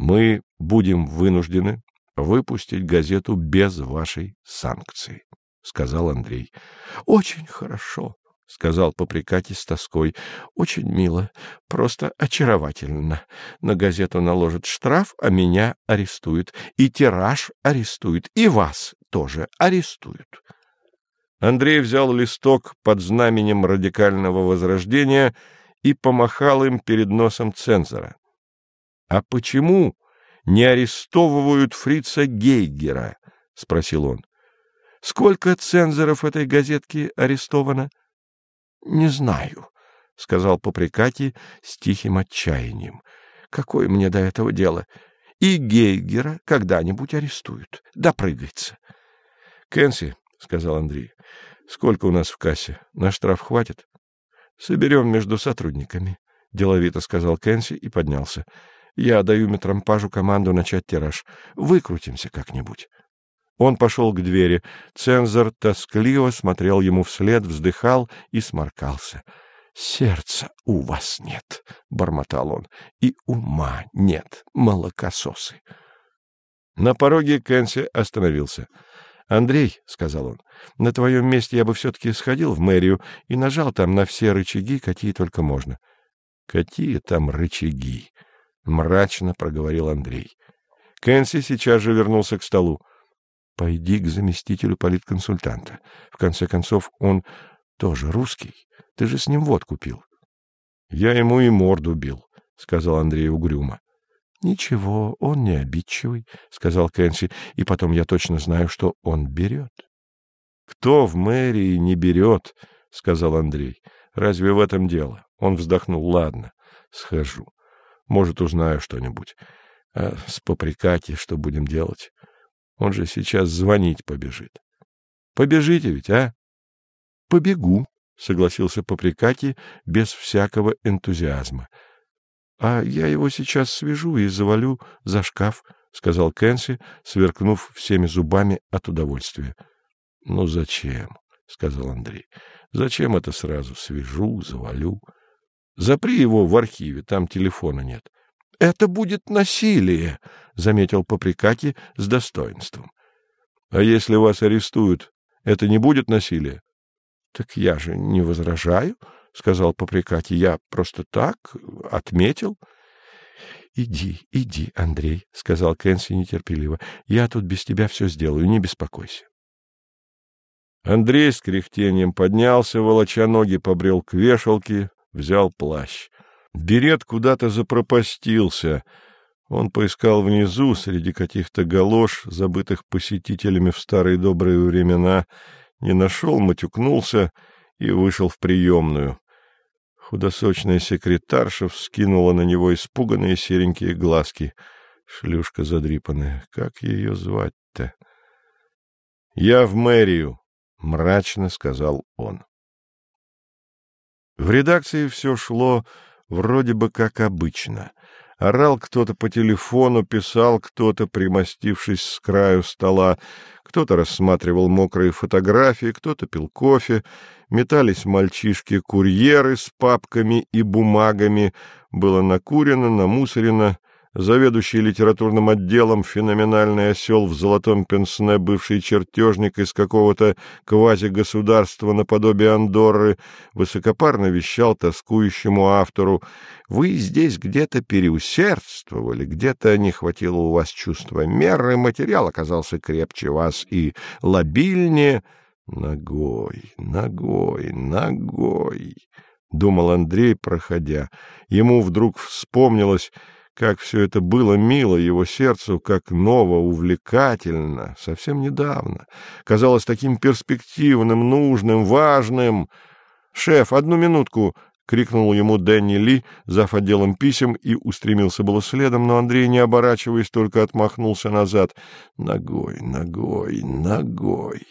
Мы будем вынуждены выпустить газету без вашей санкции, — сказал Андрей. — Очень хорошо, — сказал Поприкати с тоской. — Очень мило, просто очаровательно. На газету наложат штраф, а меня арестуют. И тираж арестуют, и вас тоже арестуют. Андрей взял листок под знаменем радикального возрождения и помахал им перед носом цензора. — А почему не арестовывают фрица Гейгера? — спросил он. — Сколько цензоров этой газетки арестовано? — Не знаю, — сказал Поприкати с тихим отчаянием. — Какое мне до этого дело? И Гейгера когда-нибудь арестуют. Допрыгается. — Кэнси, — сказал Андрей, — сколько у нас в кассе? На штраф хватит? — Соберем между сотрудниками, — деловито сказал Кэнси и поднялся. Я даю метрампажу команду начать тираж. Выкрутимся как-нибудь. Он пошел к двери. Цензор тоскливо смотрел ему вслед, вздыхал и сморкался. — Сердца у вас нет, — бормотал он, — и ума нет, молокососы. На пороге Кэнси остановился. — Андрей, — сказал он, — на твоем месте я бы все-таки сходил в мэрию и нажал там на все рычаги, какие только можно. — Какие там рычаги? — мрачно проговорил Андрей. Кэнси сейчас же вернулся к столу. — Пойди к заместителю политконсультанта. В конце концов, он тоже русский. Ты же с ним водку пил. — Я ему и морду бил, — сказал Андрей угрюмо. — Ничего, он не обидчивый, — сказал Кэнси, — и потом я точно знаю, что он берет. — Кто в мэрии не берет, — сказал Андрей. — Разве в этом дело? Он вздохнул. — Ладно, схожу. Может, узнаю что-нибудь. А с Поприкати что будем делать? Он же сейчас звонить побежит. Побежите ведь, а? — Побегу, — согласился Поприкати без всякого энтузиазма. — А я его сейчас свяжу и завалю за шкаф, — сказал Кэнси, сверкнув всеми зубами от удовольствия. — Ну зачем? — сказал Андрей. — Зачем это сразу? Свяжу, завалю. Запри его в архиве, там телефона нет. — Это будет насилие, — заметил Поприкати с достоинством. — А если вас арестуют, это не будет насилие? — Так я же не возражаю, — сказал Поприкати. — Я просто так отметил. — Иди, иди, Андрей, — сказал Кэнси нетерпеливо. — Я тут без тебя все сделаю, не беспокойся. Андрей с кряхтением поднялся, волоча ноги, побрел к вешалке, взял плащ. Берет куда-то запропастился. Он поискал внизу, среди каких-то галош, забытых посетителями в старые добрые времена, не нашел, матюкнулся и вышел в приемную. Худосочная секретарша вскинула на него испуганные серенькие глазки. Шлюшка задрипанная. Как ее звать-то? — Я в мэрию, — мрачно сказал он. В редакции все шло вроде бы как обычно. Орал кто-то по телефону, писал кто-то, примостившись с краю стола, кто-то рассматривал мокрые фотографии, кто-то пил кофе, метались мальчишки-курьеры с папками и бумагами, было накурено, намусорено, заведующий литературным отделом феноменальный осел в золотом пенсне, бывший чертежник из какого-то квазигосударства наподобие Андорры, высокопарно вещал тоскующему автору «Вы здесь где-то переусердствовали, где-то не хватило у вас чувства меры, материал оказался крепче вас и лобильнее». «Ногой, ногой, ногой», — думал Андрей, проходя. Ему вдруг вспомнилось как все это было мило его сердцу, как ново, увлекательно, совсем недавно. Казалось таким перспективным, нужным, важным. «Шеф, одну минутку!» — крикнул ему Дэнни Ли, зав. отделом писем, и устремился было следом, но Андрей, не оборачиваясь, только отмахнулся назад. «Ногой, ногой, ногой!»